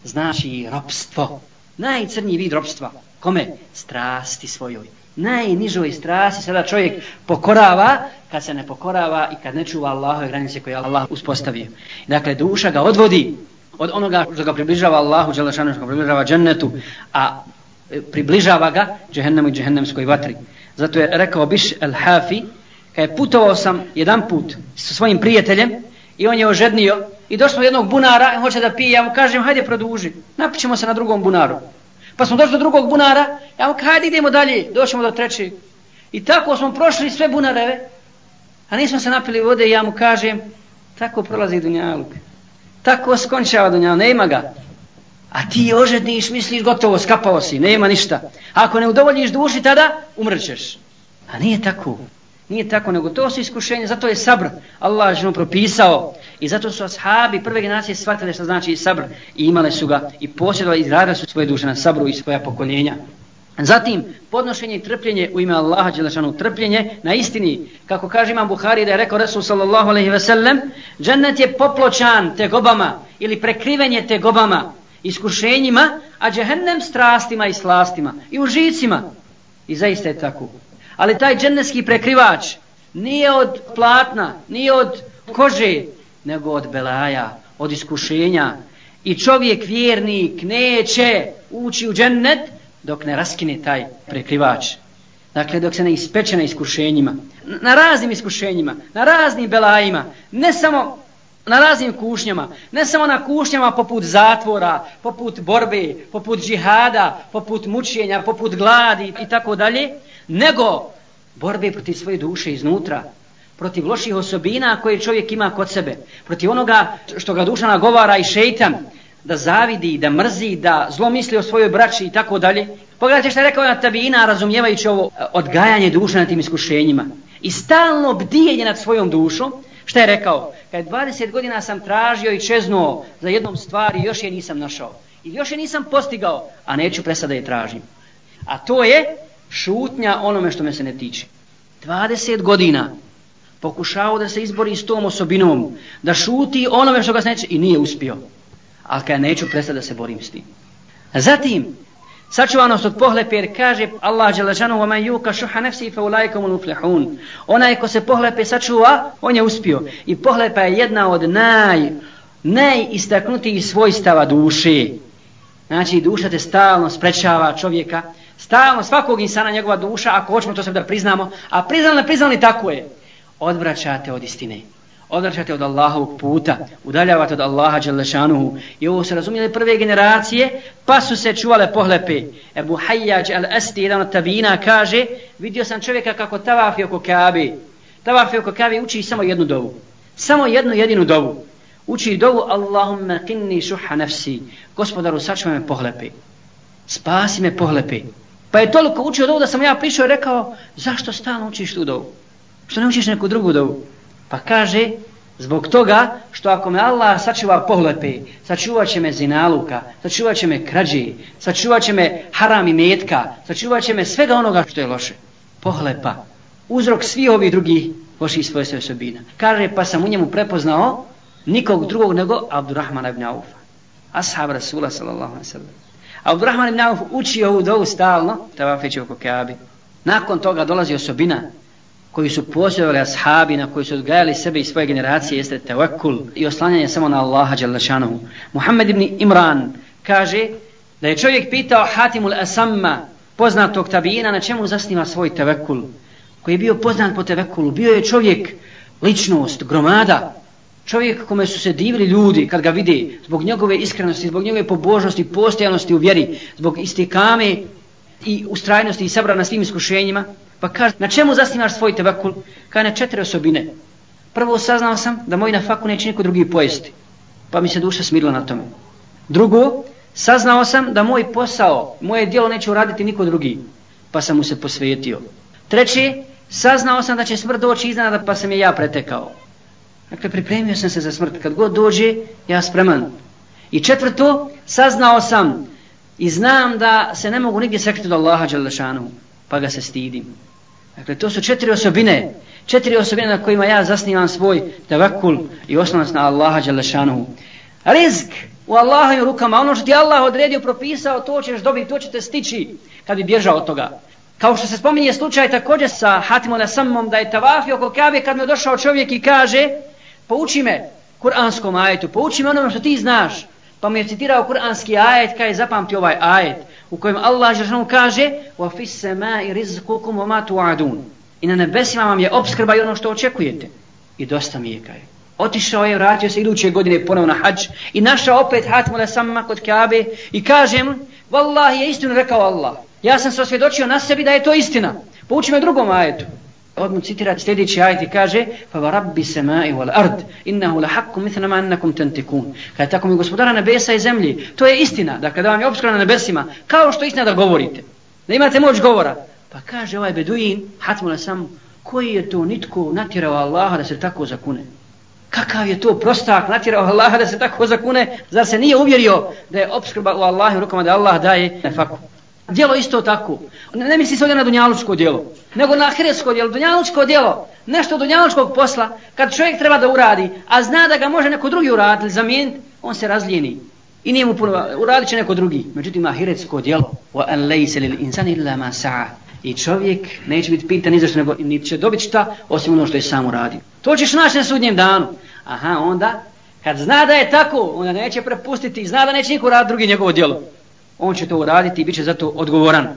znači ropstvo. Najcrnji vid robstva. Kome? Strasti svojoj. Najnižoj strasti sada čovjek pokorava kad se ne pokorava i kad ne čuva Allahove granice koje Allah uspostavio. Dakle, duša ga odvodi od onoga što ga približava Allahu, Đelešanu, što ga približava džennetu, a e, približava ga džehennemu i džehennemskoj vatri. Zato je rekao Biš el-Hafi, kad je putovao sam jedan put sa svojim prijateljem i on je ožednio i došlo do jednog bunara hoće da pije, ja mu kažem, hajde produži, napićemo se na drugom bunaru. Pa smo došli do drugog bunara, ja mu kažem, hajde idemo dalje, došemo do trećeg. I tako smo prošli sve bunareve, a nismo se napili vode i ja mu kažem, tako prolazi Dunjaluk. Tako skončava dunja, nema ga. A ti ožedniš, misliš, gotovo, skapao si, nema ništa. Ako ne udovoljiš duši, tada umrćeš. A nije tako. Nije tako, nego to su iskušenje, zato je sabr. Allah je propisao. I zato su ashabi prve generacije shvatili što znači sabr. I imale su ga i posjedovali i izradili su svoje duše na sabru i svoja pokoljenja. Zatim, podnošenje i trpljenje u ime Allaha Đelešanu, trpljenje na istini, kako kaže imam Buhari da je rekao Resul sallallahu alaihi ve sellem, džennet je popločan te gobama ili prekrivenje te gobama, iskušenjima, a džehennem strastima i slastima i užicima. I zaista je tako. Ali taj džennetski prekrivač nije od platna, nije od kože, nego od belaja, od iskušenja. I čovjek vjernik neće ući u džennet dok ne raskine taj prekrivač. Dakle, dok se ne ispeče na iskušenjima, na raznim iskušenjima, na raznim belajima, ne samo na raznim kušnjama, ne samo na kušnjama poput zatvora, poput borbe, poput džihada, poput mučenja, poput gladi i tako dalje, nego borbe protiv svoje duše iznutra, protiv loših osobina koje čovjek ima kod sebe, protiv onoga što ga duša nagovara i šeitan, da zavidi, da mrzi, da zlo misli o svojoj braći i tako dalje. Pogledajte što je rekao na tabina, razumijevajući ovo e, odgajanje duše na tim iskušenjima. I stalno bdijenje nad svojom dušom, Šta je rekao? Kad 20 godina sam tražio i čeznuo za jednom stvari, još je nisam našao. I još je nisam postigao, a neću presada da je tražim. A to je šutnja onome što me se ne tiče. 20 godina pokušao da se izbori s tom osobinom, da šuti onome što ga se neće i nije uspio. Ali kada neću prestati da se borim s tim. A zatim, sačuvanost od pohlepe jer kaže Allah Đelešanu وَمَنْ man yuka نَفْسِي nefsi fa onaj ko se pohlepe sačuva on je uspio. I pohlepa je jedna od naj najistaknutijih svojstava duše. Znači duša te stalno sprečava čovjeka. Stalno svakog insana njegova duša ako hoćemo to sve da priznamo a priznali ne priznali tako je odvraćate od istine odvraćate od Allahovog puta, udaljavate od Allaha Đelešanuhu. I ovo se razumijeli prve generacije, pa su se čuvale pohlepe. Ebu Hayyaj al-Esti, jedan od tavina, kaže, vidio sam čovjeka kako tavafi oko Kabe. Tavafi oko Kabe uči samo jednu dovu. Samo jednu jedinu dovu. Uči dovu, Allahumma qinni šuha nafsi. Gospodaru, sačuvaj me pohlepe. Spasi me pohlepe. Pa je toliko učio dovu da sam ja prišao i rekao, zašto stalno učiš tu dovu? Što ne učiš neku drugu dovu? Pa kaže, zbog toga što ako me Allah sačuva pohlepe, sačuvat će me zinaluka, sačuvat će me krađe, sačuvat će me haram i metka, sačuvat će me svega onoga što je loše. Pohlepa, uzrok svih ovih drugih loših svoje sve osobina. Kaže, pa sam u njemu prepoznao nikog drugog nego Abdurrahman ibn Aufa. Ashab Rasula sallallahu alaihi sallam. Abdurrahman ibn Auf uči ovu dovu stalno, tavafeći oko Kaabi. Nakon toga dolazi osobina koji su posjedovali ashabi na koji su odgajali sebe i svoje generacije jeste tevakul i oslanjanje samo na Allaha Đalešanohu. Muhammed ibn Imran kaže da je čovjek pitao Hatimul Asamma poznatog tabijina na čemu zasniva svoj tevekul, koji je bio poznat po tevekulu. Bio je čovjek ličnost, gromada, čovjek kome su se divili ljudi kad ga vide zbog njegove iskrenosti, zbog njegove pobožnosti, postojanosti u vjeri, zbog istikame i ustrajnosti i sabra na svim iskušenjima. Pa kaže, na čemu zasnivaš svoj tevakul? Kaže, na četiri osobine. Prvo saznao sam da moj nafaku neće niko drugi pojesti. Pa mi se duša smirila na tome. Drugo, saznao sam da moj posao, moje dijelo neće uraditi niko drugi. Pa sam mu se posvetio. Treći, saznao sam da će smrt doći iznenada pa sam je ja pretekao. Dakle, pripremio sam se za smrt. Kad god dođe, ja spreman. I četvrto, saznao sam i znam da se ne mogu nigdje sakriti od Allaha Đalešanu, pa ga se stidim. Dakle, to su četiri osobine, četiri osobine na kojima ja zasnivam svoj tevakul i osnovac na Allaha Đalešanuhu. Rizk u Allahovim rukama. Ono što ti Allah odredio, propisao, to ćeš dobiti, to ćete stići kad bi bježao od toga. Kao što se spominje slučaj također sa Hatimom na samom da je tavafi oko Kabe kad mu je došao čovjek i kaže pouči me kuranskom ajetu, pouči me onome što ti znaš. Pa mu je citirao kuranski ajet, kaj je zapamtio ovaj ajet u kojem Allah Žešanu kaže وَفِ السَّمَاءِ رِزْقُكُمْ وَمَا تُعَدُونَ I na nebesima vam je obskrba i ono što očekujete. I dosta mi je kaj. Otišao je, vratio se iduće godine ponovo na hađ i našao opet Hatimu na samma kod Kabe i kaže mu, Wallahi je istinu rekao Allah. Ja sam se osvjedočio na sebi da je to istina. Pouči me drugom ajetu. Odmu citira sljedeći ajet i kaže fa wa rabbi samai wal ard innahu la haqqu mithla ma annakum tantikun. Kaže tako mi gospodara nebesa i zemlji, to je istina. Da kada vam je opskrana na nebesima, kao što istina da govorite. Da imate moć govora. Pa kaže ovaj beduin, hatmu na sam, koji je to nitko natjerao Allaha da se tako zakune. Kakav je to prostak natjerao Allaha da se tako zakune, zar se nije uvjerio da je obskrba u Allahu rukama da Allah daje nefaku. Djelo isto tako. Ne, ne misli se ovdje na dunjalučko djelo, nego na ahiretsko djelo. Dunjalučko djelo, nešto dunjalučkog posla, kad čovjek treba da uradi, a zna da ga može neko drugi uraditi, zamijeniti, on se razlijeni. I nije mu puno, uradit će neko drugi. Međutim, ahiretsko djelo, wa an lejse lil insan illa ma sa'a. I čovjek neće biti pitan izašto, nego niti će dobiti šta, osim ono što je sam uradio. To ćeš naći na sudnjem danu. Aha, onda, kad zna da je tako, onda neće prepustiti zna da neće niko raditi drugi njegovo djelo on će to uraditi i bit će zato odgovoran.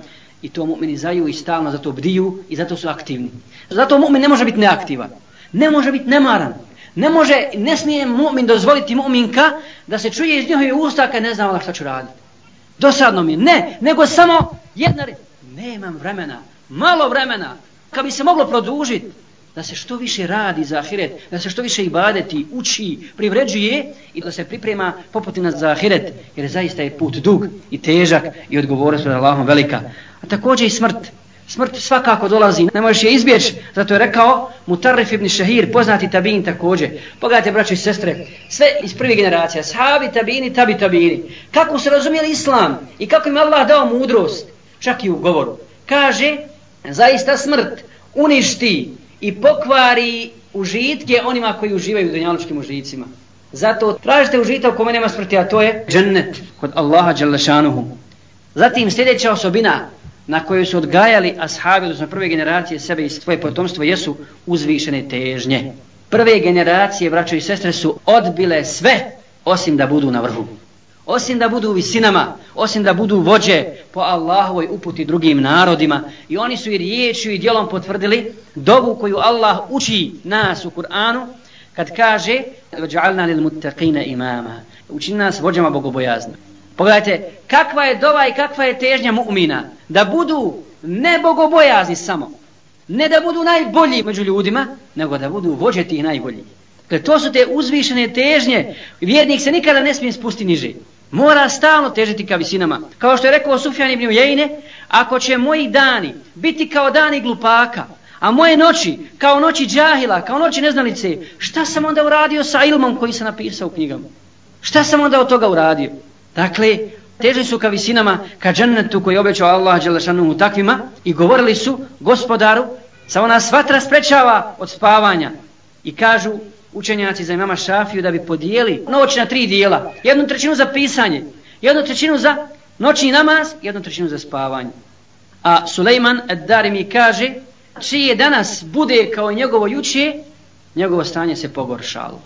I to mu'mini zaju i stalno zato bdiju i zato su aktivni. Zato mu'min ne može biti neaktivan. Ne može biti nemaran. Ne može, ne smije mu'min dozvoliti mu'minka da se čuje iz njihove usta kad ne znam šta ću raditi. Dosadno mi je. Ne, nego samo jedna reći. Nemam vremena. Malo vremena. Kad bi se moglo produžiti da se što više radi za ahiret, da se što više ibadeti, uči, privređuje i da se priprema poputina za ahiret, jer zaista je put dug i težak i odgovornost od Allahom velika. A također i smrt. Smrt svakako dolazi, ne možeš je izbjeći, zato je rekao Mutarrif ibn Šahir, poznati tabin također. Pogledajte, braći i sestre, sve iz prve generacije, sahabi, tabini, tabi, tabini. Kako su razumijeli islam i kako im Allah dao mudrost, čak i u govoru. Kaže, zaista smrt uništi i pokvari užitke onima koji uživaju u dunjalučkim užicima. Zato tražite užita u kome nema smrti, a to je džennet kod Allaha Đalešanuhu. Zatim sljedeća osobina na kojoj su odgajali ashabi, odnosno prve generacije sebe i svoje potomstvo, jesu uzvišene težnje. Prve generacije, braćo i sestre, su odbile sve osim da budu na vrhu osim da budu u visinama, osim da budu vođe po Allahovoj uputi drugim narodima. I oni su i riječju i djelom potvrdili dovu koju Allah uči nas u Kur'anu, kad kaže وَجَعَلْنَا لِلْمُتَّقِينَ imama. Učini nas vođama bogobojazna. Pogledajte, kakva je dova i kakva je težnja mu'mina da budu ne bogobojazni samo, ne da budu najbolji među ljudima, nego da budu vođe tih najboljih. Dakle, to su te uzvišene težnje. Vjernik se nikada ne smije spustiti niže mora stalno težiti ka visinama. Kao što je rekao Sufjan ibn Ujejne, ako će moji dani biti kao dani glupaka, a moje noći kao noći džahila, kao noći neznalice, šta sam onda uradio sa ilmom koji sam napisao u knjigama? Šta sam onda od toga uradio? Dakle, težili su ka visinama, ka džennetu koji obećao Allah Đelešanuhu takvima i govorili su gospodaru, samo nas vatra sprečava od spavanja i kažu učenjaci za imama Šafiju da bi podijeli noć na tri dijela. Jednu trećinu za pisanje, jednu trećinu za noćni namaz, jednu trećinu za spavanje. A Sulejman Eddari mi kaže, čije danas bude kao njegovo juče, njegovo stanje se pogoršalo.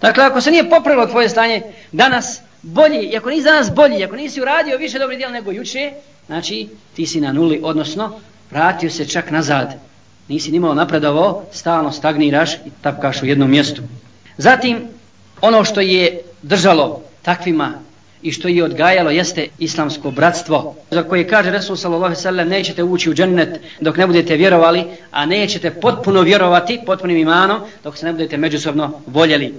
Dakle, ako se nije popravilo tvoje stanje danas bolji, i ako nisi danas bolji, ako nisi uradio više dobri djela nego juče, znači ti si na nuli, odnosno vratio se čak nazad nisi ni malo napredovao, stalno stagniraš i tapkaš u jednom mjestu. Zatim, ono što je držalo takvima i što je odgajalo jeste islamsko bratstvo, za koje kaže Resul sallallahu sallam, nećete ući u džennet dok ne budete vjerovali, a nećete potpuno vjerovati, potpunim imanom, dok se ne budete međusobno voljeli.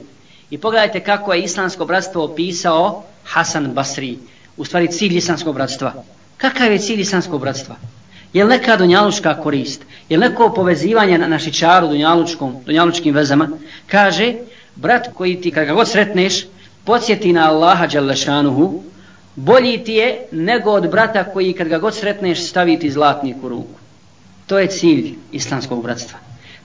I pogledajte kako je islamsko bratstvo opisao Hasan Basri, u stvari cilj islamskog bratstva. Kakav je cilj islamskog bratstva? Je li neka dunjalučka korist? Je li neko povezivanje na našičaru dunjalučkom, dunjalučkim vezama? Kaže, brat koji ti kada god sretneš, podsjeti na Allaha Đalešanuhu, bolji ti je nego od brata koji kad ga god sretneš staviti zlatnik u ruku. To je cilj islamskog bratstva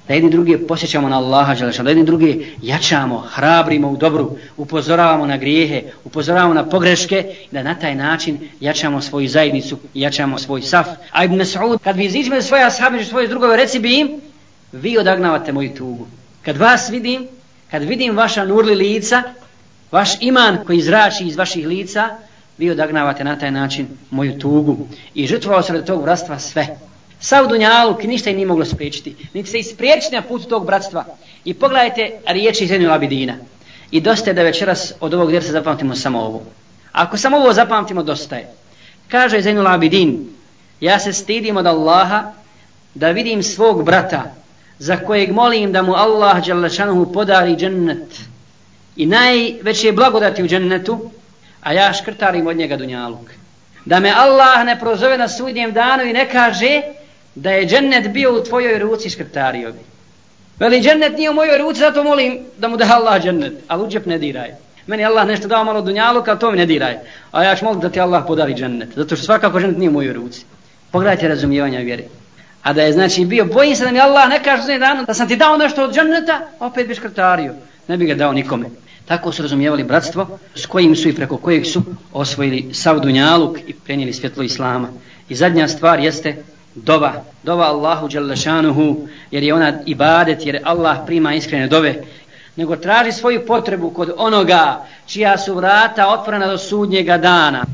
da jedni druge posjećamo na Allaha Đelešanu, da jedni druge jačamo, hrabrimo u dobru, upozoravamo na grijehe, upozoravamo na pogreške, da na taj način jačamo svoju zajednicu, jačamo svoj saf. A Ibn Mas'ud, kad vi iziđemo svoje ashabi, svoje drugove, reci bi im, vi odagnavate moju tugu. Kad vas vidim, kad vidim vaša nurli lica, vaš iman koji zrači iz vaših lica, vi odagnavate na taj način moju tugu. I žrtvovao se od tog vrastva sve. Sav dunjaluk ništa i nije moglo spriječiti. Niti se ispriječiti na put tog bratstva. I pogledajte riječi iz Abidina. I dosta je da večeras od ovog djerca zapamtimo samo ovo. Ako samo ovo zapamtimo, dosta je. Kaže Zainul Abidin, ja se stidim od Allaha da vidim svog brata za kojeg molim da mu Allah Đalešanuhu podari džennet i najveće blagodati u džennetu, a ja škrtarim od njega dunjaluk. Da me Allah ne prozove na sudnjem danu i ne kaže da je džennet bio u tvojoj ruci škrtario bi. Veli džennet nije u mojoj ruci, zato molim da mu da Allah džennet, ali uđep ne diraj. Meni Allah nešto dao malo dunjalu, ali to mi ne diraj. A ja ću moliti da ti Allah podari džennet, zato što svakako džennet nije u mojoj ruci. Pogledajte razumijevanja vjere. A da je znači bio, bojim se da mi Allah ne kaže za danu da sam ti dao nešto od dženneta, opet bi škrtario. Ne bi ga dao nikome. Tako su razumijevali bratstvo s kojim su i preko kojeg su osvojili sav dunjaluk i prenijeli svjetlo Islama. I zadnja stvar jeste dova. Dova Allahu Đalešanuhu jer je ona ibadet, jer Allah prima iskrene dove. Nego traži svoju potrebu kod onoga čija su vrata otvorena do sudnjega dana.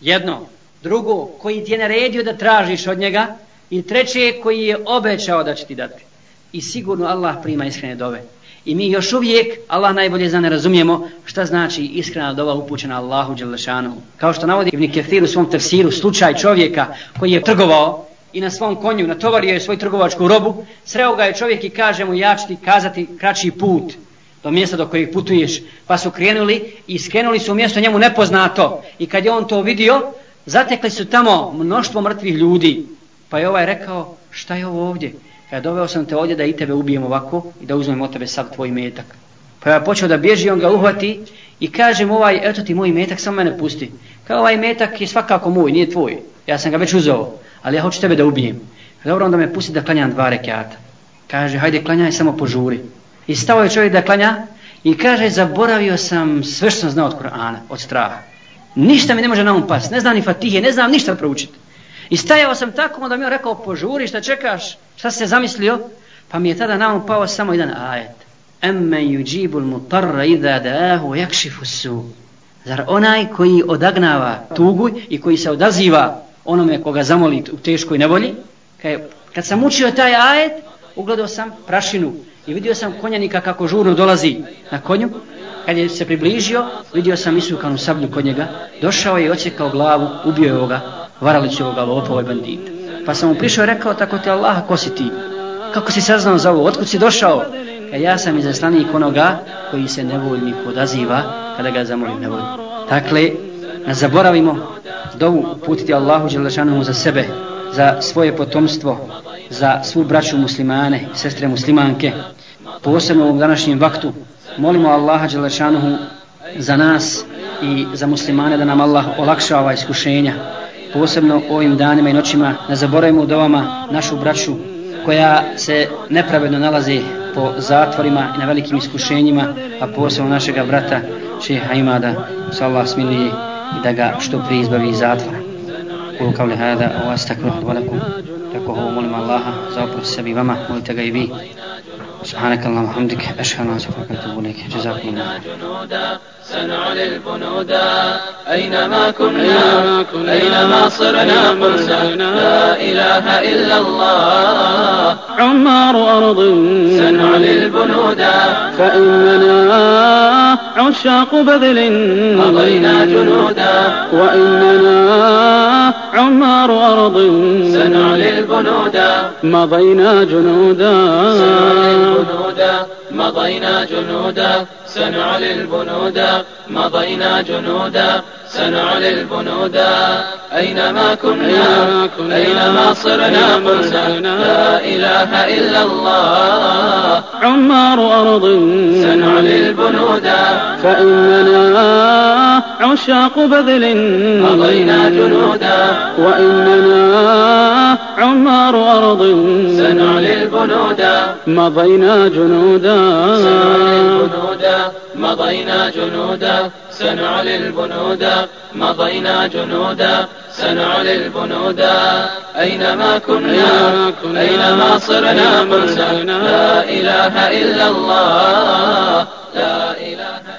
Jedno. Drugo, koji ti je naredio da tražiš od njega, I treće koji je obećao da će ti dati. I sigurno Allah prima iskrene dove. I mi još uvijek, Allah najbolje zna ne razumijemo šta znači iskrena dova upućena Allahu Đelešanu. Kao što navodi Ibn Kefir u svom tefsiru, slučaj čovjeka koji je trgovao i na svom konju natovario je svoj trgovačku robu, sreo ga je čovjek i kaže mu ja ću ti kazati kraći put do mjesta do kojeg putuješ. Pa su krenuli i skrenuli su u mjesto njemu nepoznato. I kad je on to vidio, zatekli su tamo mnoštvo mrtvih ljudi. Pa je ovaj rekao, šta je ovo ovdje? Pa ja doveo sam te ovdje da i tebe ubijem ovako i da uzmem od tebe sav tvoj metak. Pa ja počeo da bježi, on ga uhvati i kaže mu ovaj, eto ti moj metak, samo mene pusti. Kao ovaj metak je svakako moj, nije tvoj. Ja sam ga već uzeo, ali ja hoću tebe da ubijem. Dobro, onda me pusti da klanjam dva rekiata. Kaže, hajde klanjaj, samo požuri. I stao je čovjek da klanja i kaže, zaboravio sam sve što sam znao od Korana, od straha. Ništa mi ne može na um pas, ne znam ni fatihe, ne znam ništa proučiti. I stajao sam tako, onda mi je rekao, požuri, šta čekaš, šta se zamislio? Pa mi je tada na um pao samo jedan ajet. Emmen yuđibul mutarra idha da'ahu yakšifu su. Zar onaj koji odagnava tugu i koji se odaziva onome koga zamoli u teškoj nevolji, kad sam učio taj ajet, ugledao sam prašinu i vidio sam konjanika kako žurno dolazi na konju, kad je se približio, vidio sam isukanu sablju kod njega, došao je i ocjekao glavu, ubio je ovoga, varalići ovoga lopova i bandita. Pa sam mu prišao i rekao, tako ti Allaha, ko si ti? Kako si saznao za ovo? Otkud si došao? Kad ja sam izaslanik onoga koji se nevoljnik odaziva kada ga zamolim nevoljnik. Dakle, ne zaboravimo dovu uputiti Allahu Đelešanomu za sebe, za svoje potomstvo, za svu braću muslimane, sestre muslimanke, posebno u ovom današnjem vaktu. Molimo Allaha Đelešanomu za nas i za muslimane da nam Allah olakša ova iskušenja, posebno ovim danima i noćima ne zaboravimo u dovama našu braću koja se nepravedno nalazi po zatvorima i na velikim iskušenjima a posebno našega brata šeha Imada sallallahu Allah smilije i da ga što prije izbavi iz zatvora. Kulu kao li hada o vas takvih valakum tako ovo molim Allaha za oprost sebi vama molite ga i vi. سبحانك اللهم وبحمدك أشهد أن لا إله إلا أنت أتوب إليك. جزاكم الله سنعلي البنودا أينما كنا أينما صرنا قلنا لا إله إلا الله. عمار أرض سنعلي البنودا فإننا عشاق بذل مضينا جنودا وإننا عمار أرض سنعلي البنودا مضينا جنودا. البنودا مضينا جنودا سنعلي البنودا مضينا جنودا سنعلي البنودا أينما كنا أينما صرنا. قلنا لا إله إلا الله. عمار أرض سنعلي. البنودا فإننا عشاق بذل. مضينا جنودا وإننا عمار أرض سنعلي البنودا مضينا جنودا. سنعلي البنودا مضينا جنودا سنعلي البنودا مضينا جنودا سنعلي البنودا أينما كنا أينما صرنا قلنا لا إله إلا الله لا إله